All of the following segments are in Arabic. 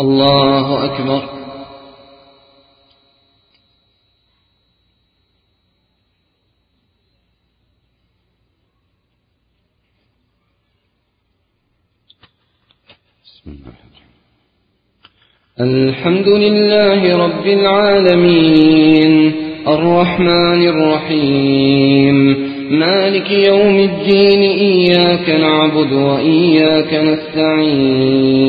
الله أكبر. الحمد لله رب العالمين. الرحمن الرحيم. مالك يوم الدين. إياك نعبد وإياك نستعين.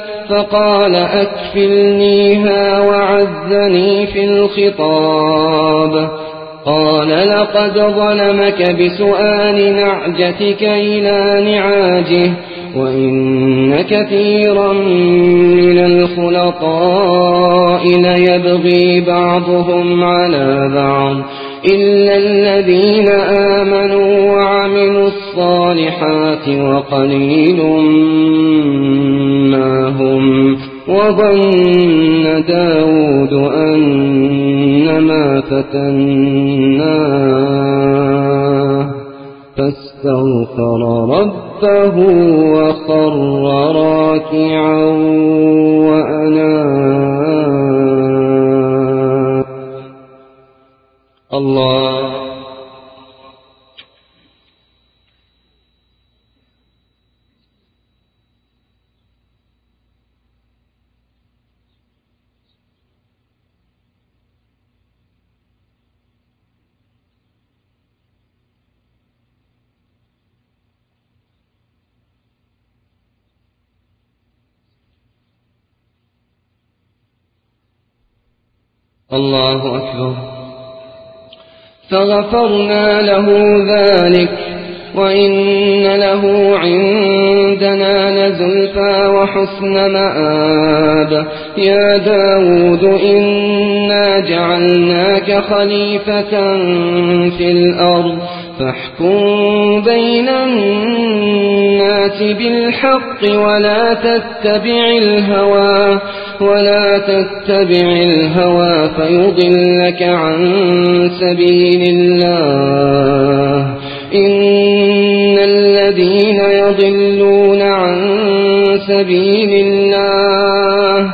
فقال أكفلنيها وعزني في الخطاب. قال لقد ظلمك بسؤال نعجتك إلى نعاجه وإن كثيرا من الخلطاء ليبغي بعضهم على بعض. إلا الذين آمنوا وعملوا الصالحات وقليل ما هم وظن داود أنما فتناه فاستغفر ربه وخر راكعا وأناب الله. الله أكبر. فغفرنا له ذلك وإن له عندنا لزلفى وحسن مآب يا داود إنا جعلناك خليفة في الأرض فاحكم بين الناس بالحق ولا تتبع الهوى ولا تتبع الهوى فيضلك عن سبيل الله. إن الذين يضلون عن سبيل الله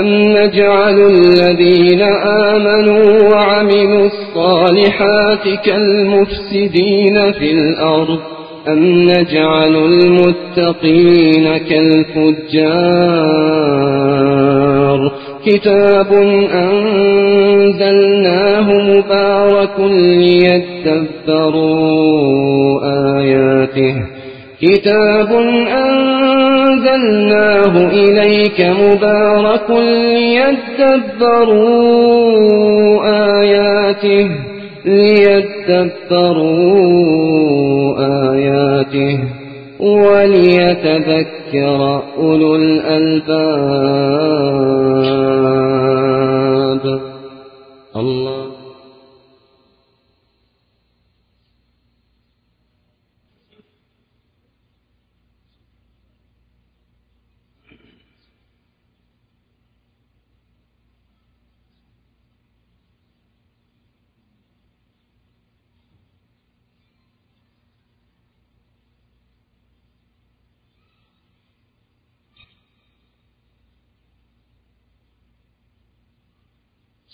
أم نجعل الذين آمنوا وعملوا الصالحات كالمفسدين في الأرض أم نجعل المتقين كالفجار كتاب أنزلناه مبارك ليدبروا آياته كتاب أنزلناه إليك مبارك ليدبروا آياته ليدبروا آياته وليتذكر أولو الألباب.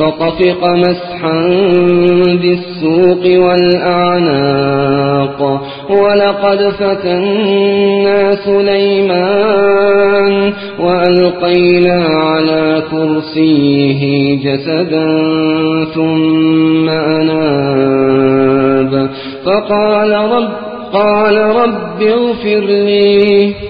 فطفق مسحا بالسوق والأعناق. ولقد فتنا سليمان وألقينا على كرسيه جسدا ثم أناب. فقال رب قال رب اغفر لي.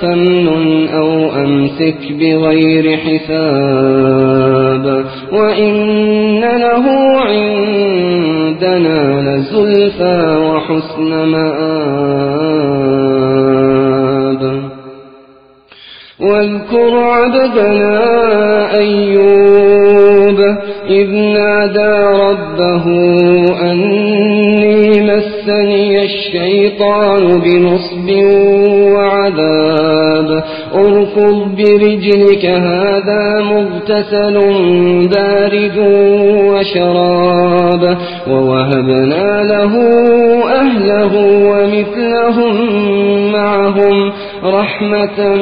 فمن أو أمسك بغير حساب وإن له عندنا لزلفى وحسن مآب. واذكر عبدنا أيوب إذ نادى ربه أني مسني الشيطان بنصب وعذاب. اركض برجلك هذا مغتسل بارد وشراب. ووهبنا له أهله ومثلهم معهم رحمة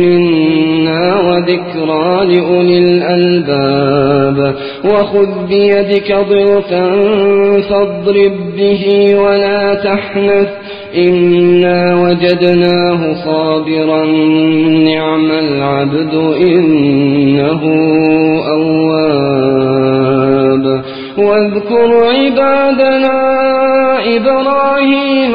منا وذكرى لأولي الألباب. وخذ بيدك ضغثا فاضرب به ولا تحنث إنا وجدناه صابرا نعم العبد إنه أواب. واذكر عبادنا إبراهيم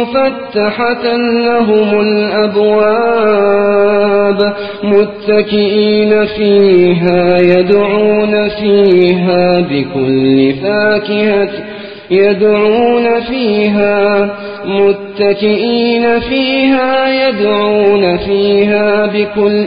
مفتحة لهم الأبواب متكئين فيها يدعون فيها بكل فاكهة يدعون فيها متكئين فيها يدعون فيها بكل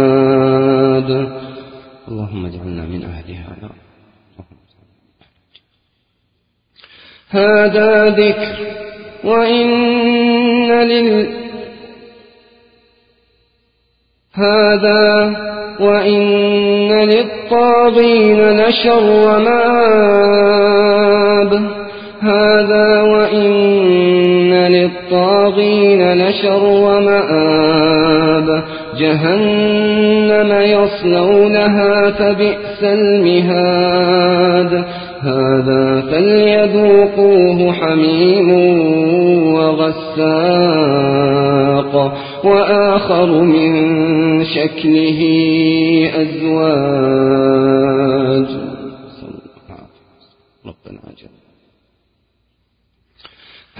اللهم اجعلنا من أهلها يا هذا ذكر وإن لل هذا وإن للطاغين لشر مآب هذا وإن للطاغين لشر مآب جهنم يصلونها فبئس المهاد. هذا فليذوقوه حميم وغساق وآخر من شكله أزواج ربنا عجل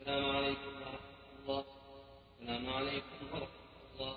السلام عليكم ورحمة الله السلام عليكم ورحمة الله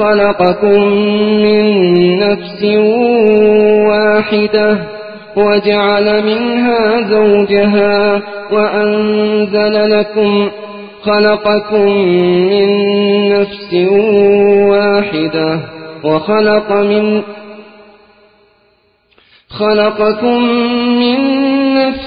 خلقكم من نفس واحدة وجعل منها زوجها وأنزل لكم خلقكم من نفس واحدة وخلق من خلقكم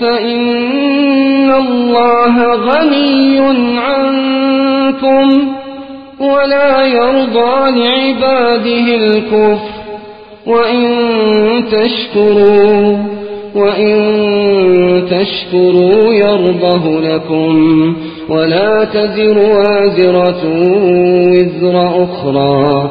فإن الله غني عنكم ولا يرضى لعباده الكفر وإن تشكروا وإن تشكروا يرضه لكم ولا تزر وازرة وزر أخرى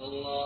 الله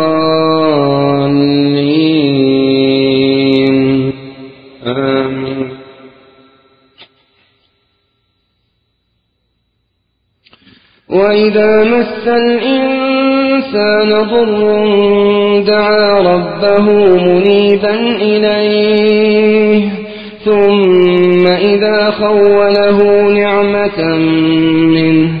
آمين. وإذا مس الإنسان ضر دعا ربه منيبا إليه ثم إذا خوله نعمة منه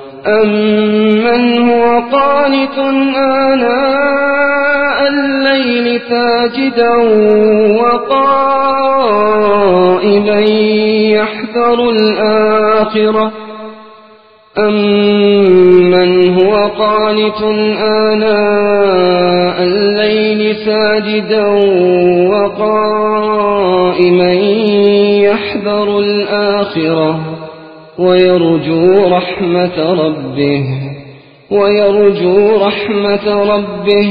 أمن هو قانت آناء الليل ساجدا وقائما يحذر الآخرة أمن هو وقانت آناء الليل ساجدا وقائما يحذر الآخرة ويرجو رحمة ربه ويرجو رحمة ربه.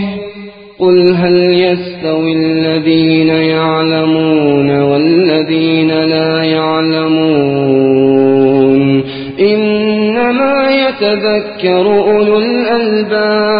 قل هل يستوي الذين يعلمون والذين لا يعلمون؟ إنما يتذكر أولو الألباب.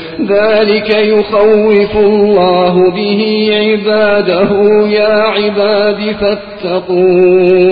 ذلك يخوف الله به عباده يا عباد فاتقون.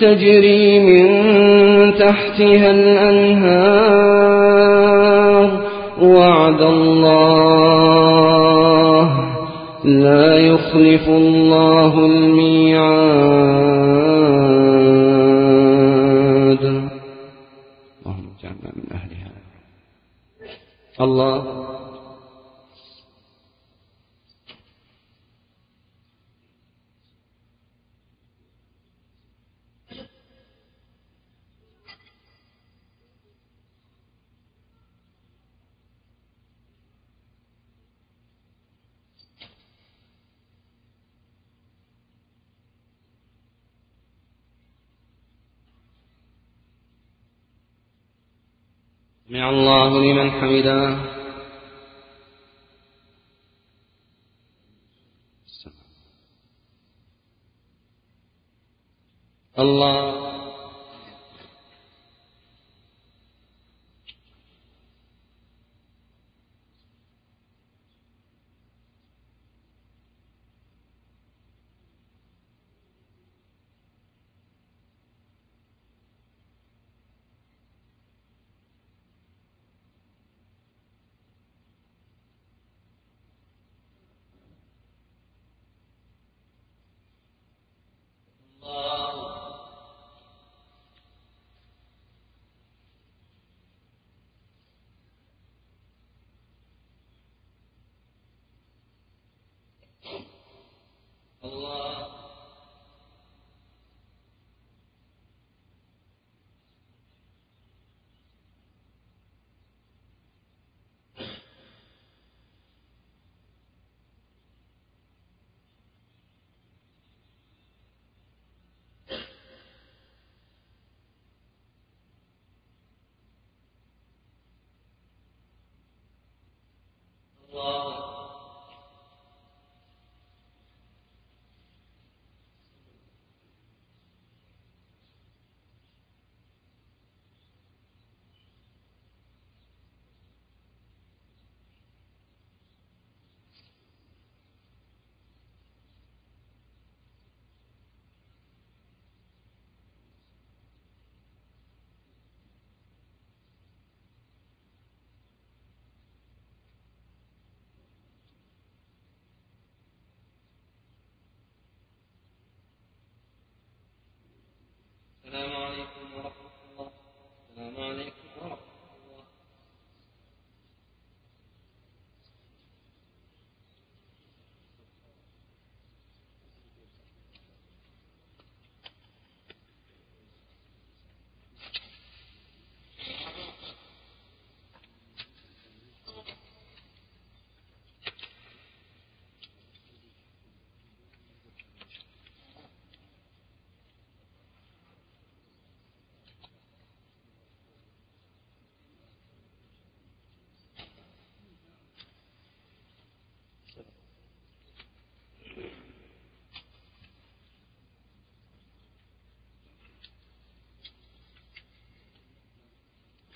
تجري من تحتها الأنهار. وعد الله لا يخلف الله الميعاد. اللهم اجعلنا من أهلها. الله الله لمن حمده. الله الله. ورحمة الله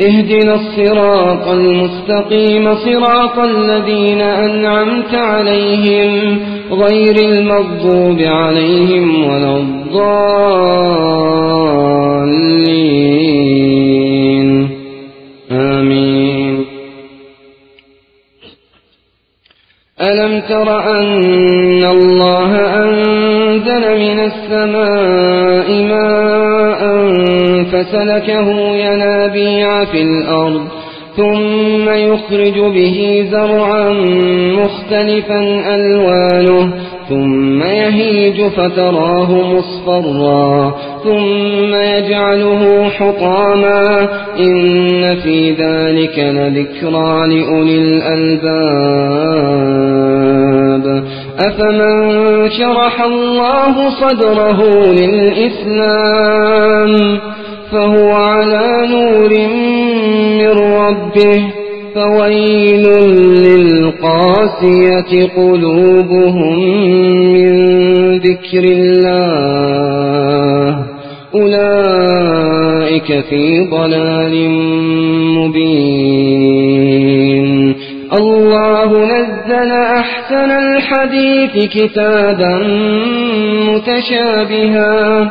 اهدنا الصراط المستقيم صراط الذين أنعمت عليهم غير المغضوب عليهم ولا الضالين. آمين. ألم تر أن الله أنزل من السماء ماء فسلكه ينابيع في الأرض ثم يخرج به زرعا مختلفا ألوانه ثم يهيج فتراه مصفرا ثم يجعله حطاما. إن في ذلك لذكرى لأولي الألباب. أفمن شرح الله صدره للإسلام؟ فهو على نور من ربه فويل للقاسية قلوبهم من ذكر الله. أولئك في ضلال مبين. الله نزل أحسن الحديث كتابا متشابها.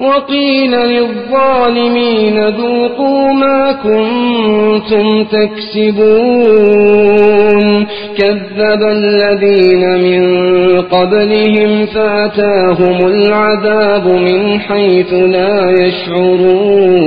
وقيل للظالمين ذوقوا ما كنتم تكسبون. كذب الذين من قبلهم فأتاهم العذاب من حيث لا يشعرون.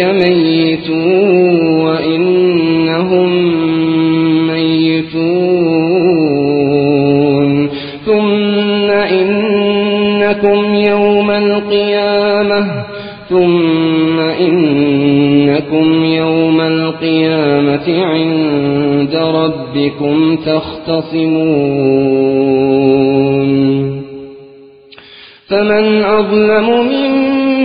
إنك ميت وإنهم ميتون ثم إنكم يوم القيامة ثم إنكم يوم القيامة عند ربكم تختصمون فمن أظلم ممن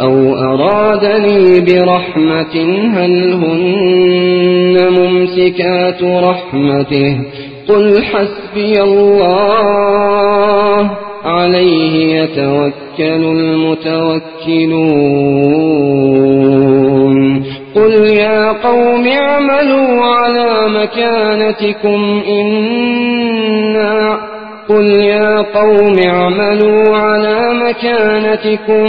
أو أرادني برحمة هل هن ممسكات رحمته قل حسبي الله عليه يتوكل المتوكلون قل يا قوم اعملوا على مكانتكم إنا قل يا قوم اعملوا على مكانتكم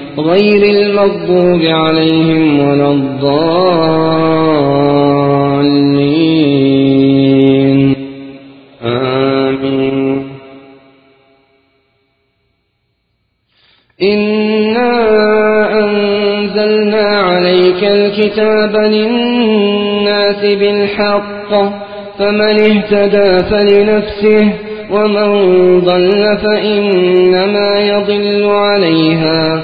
غير المغضوب عليهم ولا الضالين. آمين. إنا أنزلنا عليك الكتاب للناس بالحق فمن اهتدى فلنفسه ومن ضل فإنما يضل عليها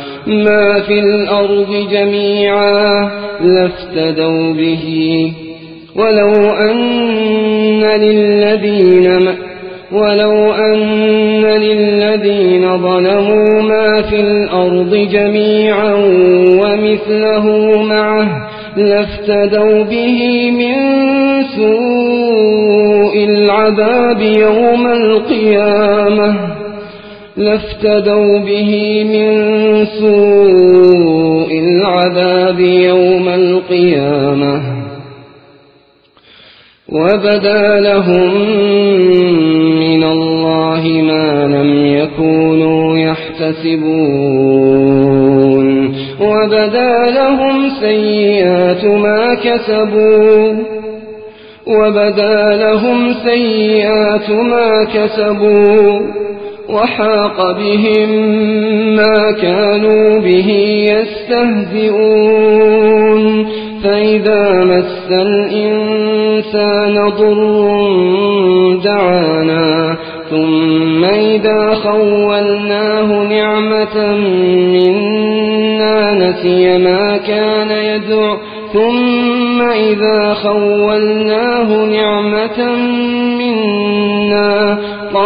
ما في الأرض جميعا لافتدوا به. ولو أن للذين ولو أن للذين ظلموا ما في الأرض جميعا ومثله معه لافتدوا به من سوء العذاب يوم القيامة. لافتدوا به من سوء العذاب يوم القيامة. وبدا لهم من الله ما لم يكونوا يحتسبون. وبدا لهم سيئات ما كسبوا. وبدا لهم سيئات ما كسبوا. وحاق بهم ما كانوا به يستهزئون. فإذا مس الإنسان ضر دعانا ثم إذا خولناه نعمة منا نسي ما كان يدعو ثم إذا خولناه نعمة منا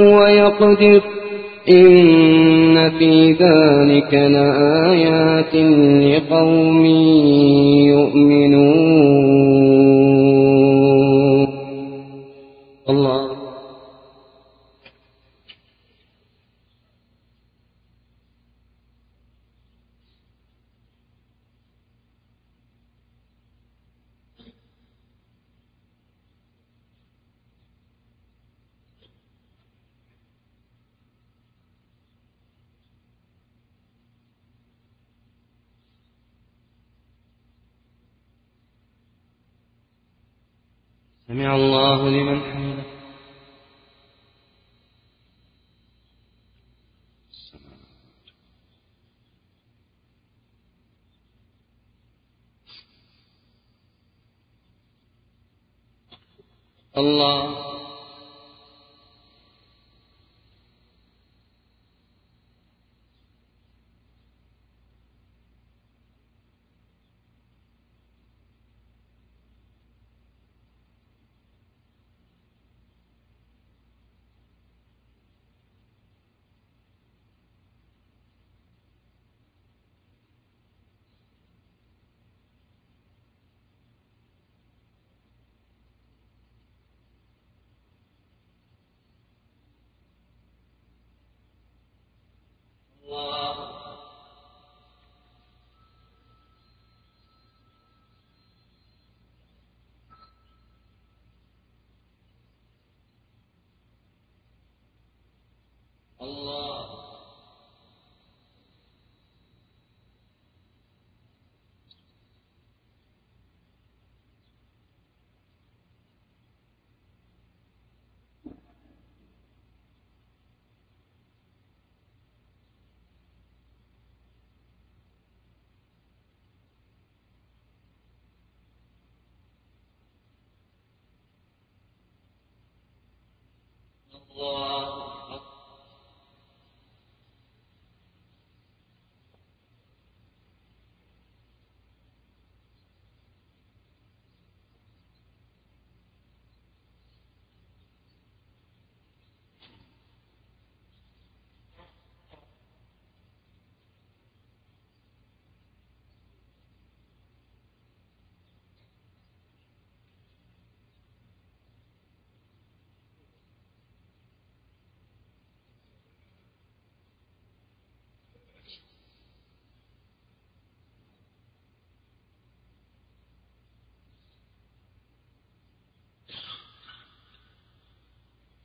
ويقدر. إن في ذلك لآيات لقوم يؤمنون.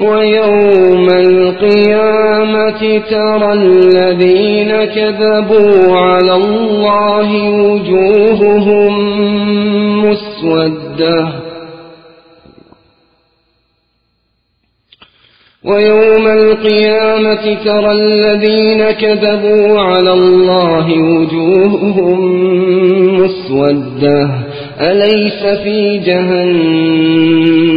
ويوم القيامة ترى الذين كذبوا على الله وجوههم مسودة. ويوم القيامة ترى الذين كذبوا على الله وجوههم مسودة. أليس في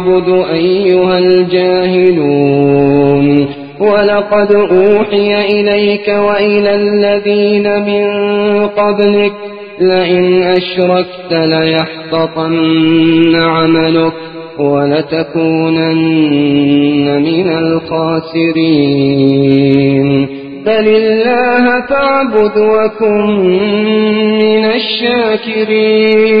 أعبد أيها الجاهلون. ولقد أوحي إليك وإلى الذين من قبلك لئن أشركت ليحبطن عملك ولتكونن من الخاسرين. بل الله فاعبد وكن من الشاكرين.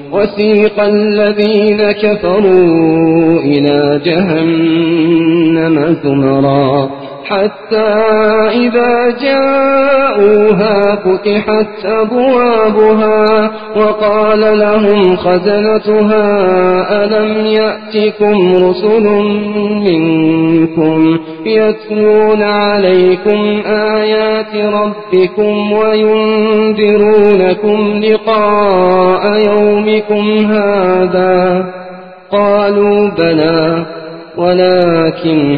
وسيق الذين كفروا إلى جهنم زمرا حتى إذا جاءوها فتحت أبوابها وقال لهم خزنتها ألم يأتكم رسل منكم يتلون عليكم آيات ربكم وينذرونكم لقاء يومكم هذا؟ قالوا بلى ولكن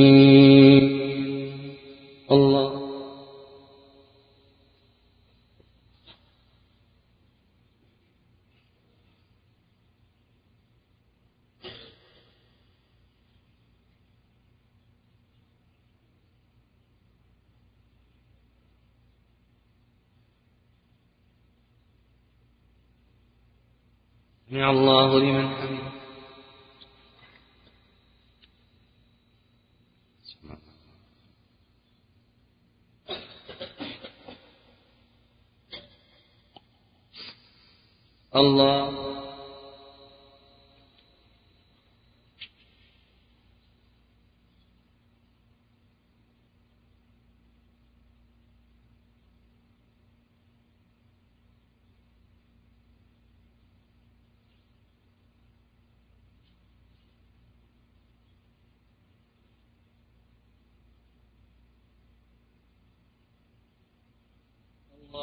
الله لمن حمده. الله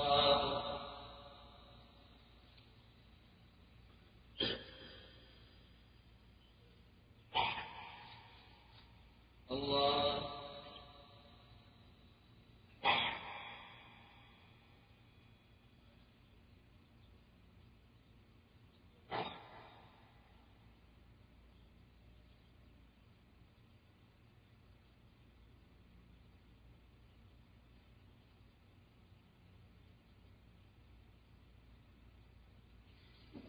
الله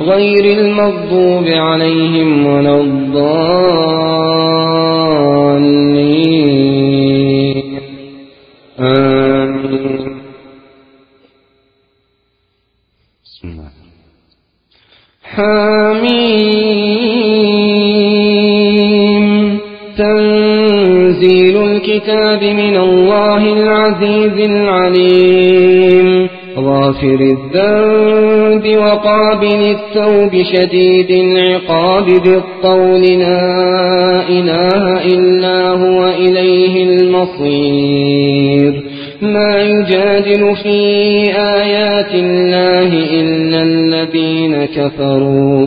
غير المغضوب عليهم ولا الضالين. آمين. بسم الله. حميم. تنزيل الكتاب من الله العزيز العليم. غافر الذنب وقابل التوب شديد العقاب بالطول لا إله إلا هو إليه المصير. ما يجادل في آيات الله إلا الذين كفروا.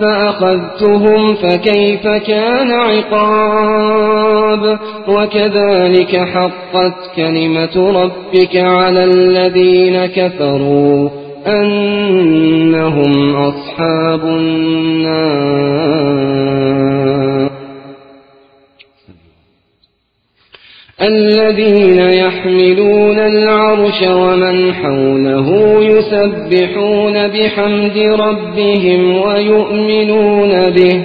فأخذتهم فكيف كان عقاب؟ وكذلك حقت كلمة ربك على الذين كفروا أنهم أصحاب النار. الذين يحملون العرش ومن حوله يسبحون بحمد ربهم ويؤمنون به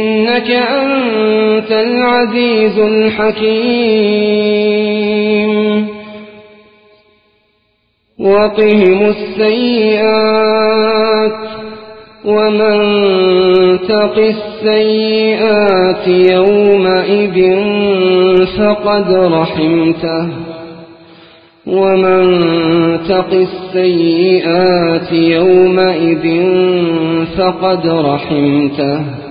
إنك أنت العزيز الحكيم. وقهم السيئات ومن تق السيئات يومئذ فقد رحمته. ومن تق السيئات يومئذ فقد رحمته.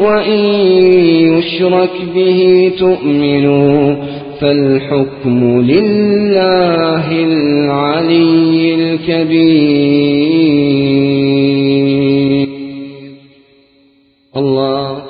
وإن يشرك به تؤمنوا فالحكم لله العلي الكبير. الله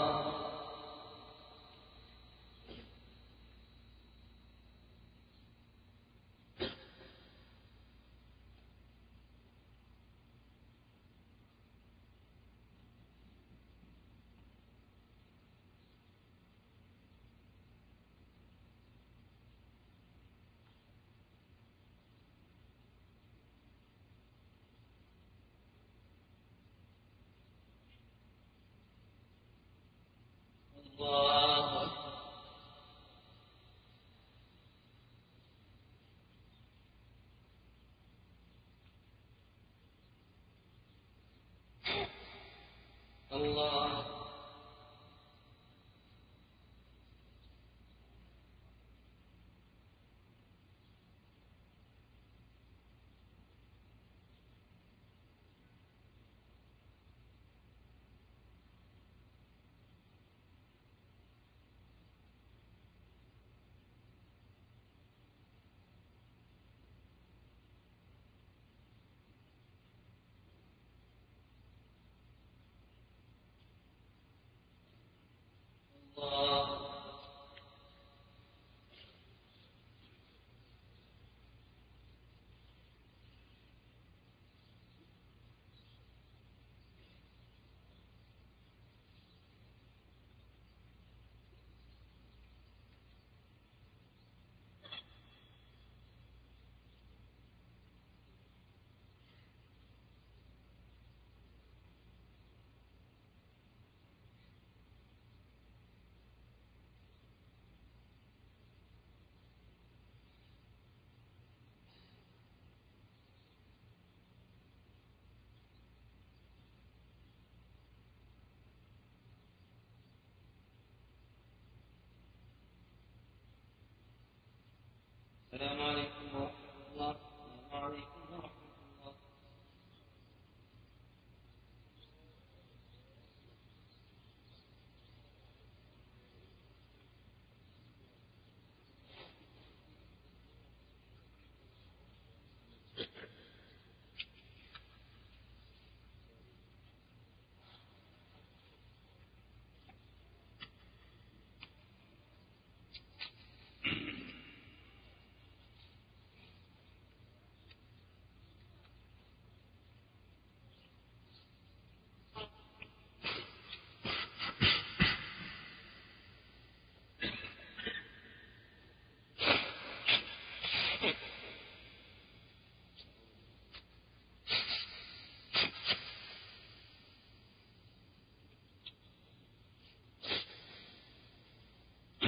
الله السلام عليكم ورحمة الله السلام عليكم ورحمة الله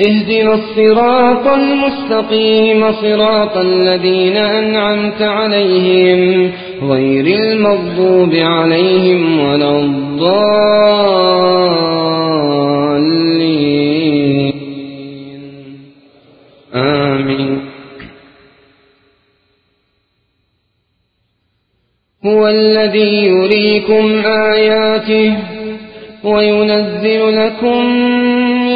اهدنا الصراط المستقيم صراط الذين أنعمت عليهم غير المغضوب عليهم ولا الضالين. آمين. هو الذي يريكم آياته وينزل لكم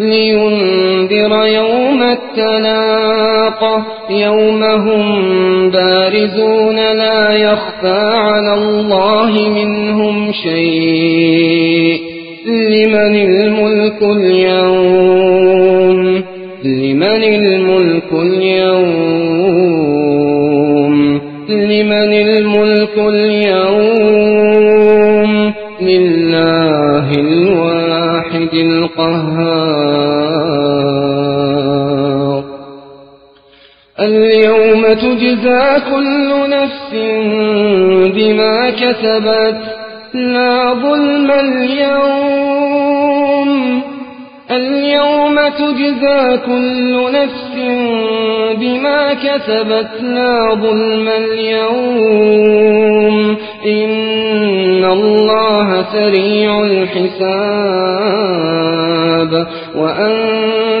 لينذر يوم التلاقى يوم هم بارزون لا يخفى على الله منهم شيء. لمن الملك اليوم؟ لمن الملك اليوم؟ لمن الملك اليوم؟ لله الواحد القهار. تجزى كل نفس بما كسبت لا ظلم اليوم. اليوم تجزى كل نفس بما كسبت لا ظلم اليوم. إن الله سريع الحساب.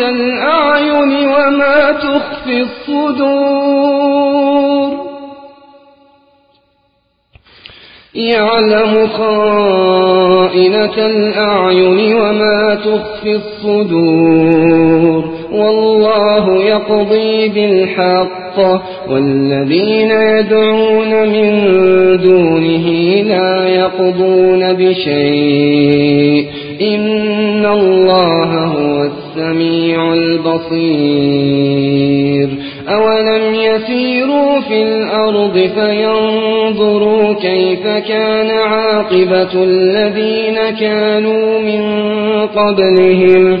الأعين وما تخفي الصدور. يعلم خائنة الأعين وما تخفي الصدور. والله يقضي بالحق. والذين يدعون من دونه لا يقضون بشيء. البصير أولم يسيروا في الأرض فينظروا كيف كان عاقبة الذين كانوا من قبلهم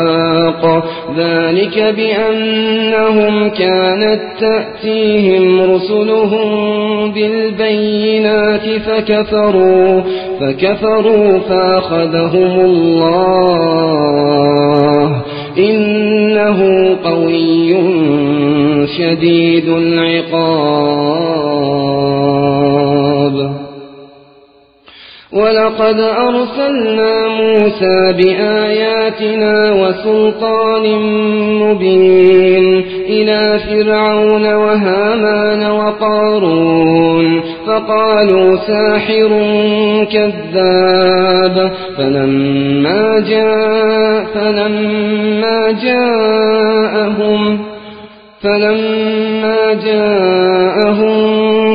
واق ذلك بأنهم كانت تأتيهم رسلهم بالبينات فكفروا فكفروا فأخذهم الله. إنه قوي شديد العقاب. ولقد أرسلنا موسى بآياتنا وسلطان مبين إلى فرعون وهامان وقارون فقالوا ساحر كذاب فلما جاء فلما جاءهم فلما جاءهم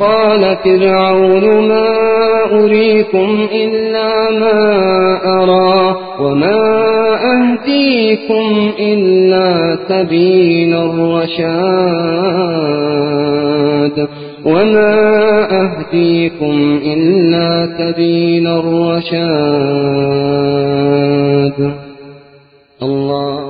قال فرعون ما أريكم إلا ما أرى وما أهديكم إلا سبيل الرشاد وما أهديكم إلا سبيل الرشاد. الله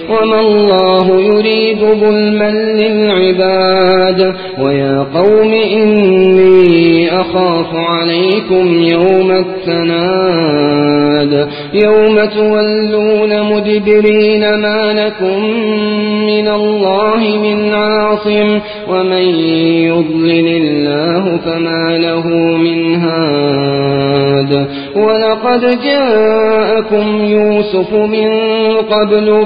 وما الله يريد ظلما للعباد. ويا قوم إني أخاف عليكم يوم التناد. يوم تولون مدبرين ما لكم من الله من عاصم. ومن يضلل الله فما له من هاد. ولقد جاءكم يوسف من قبل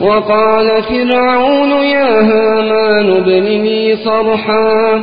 وقال فرعون يا هامان ابن لي صرحا.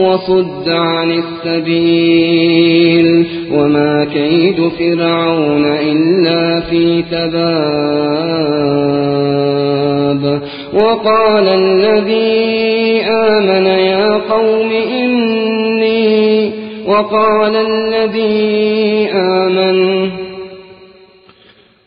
وصد عن السبيل وما كيد فرعون إلا في تباب وقال الذي آمن يا قوم إني وقال الذي آمن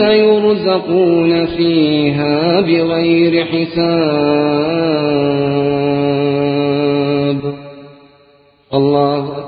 يرزقون فيها بغير حساب. الله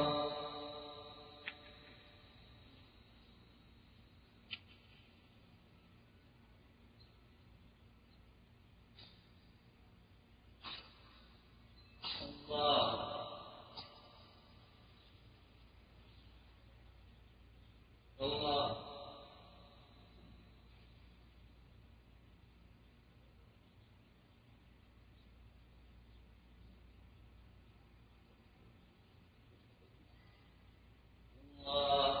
呃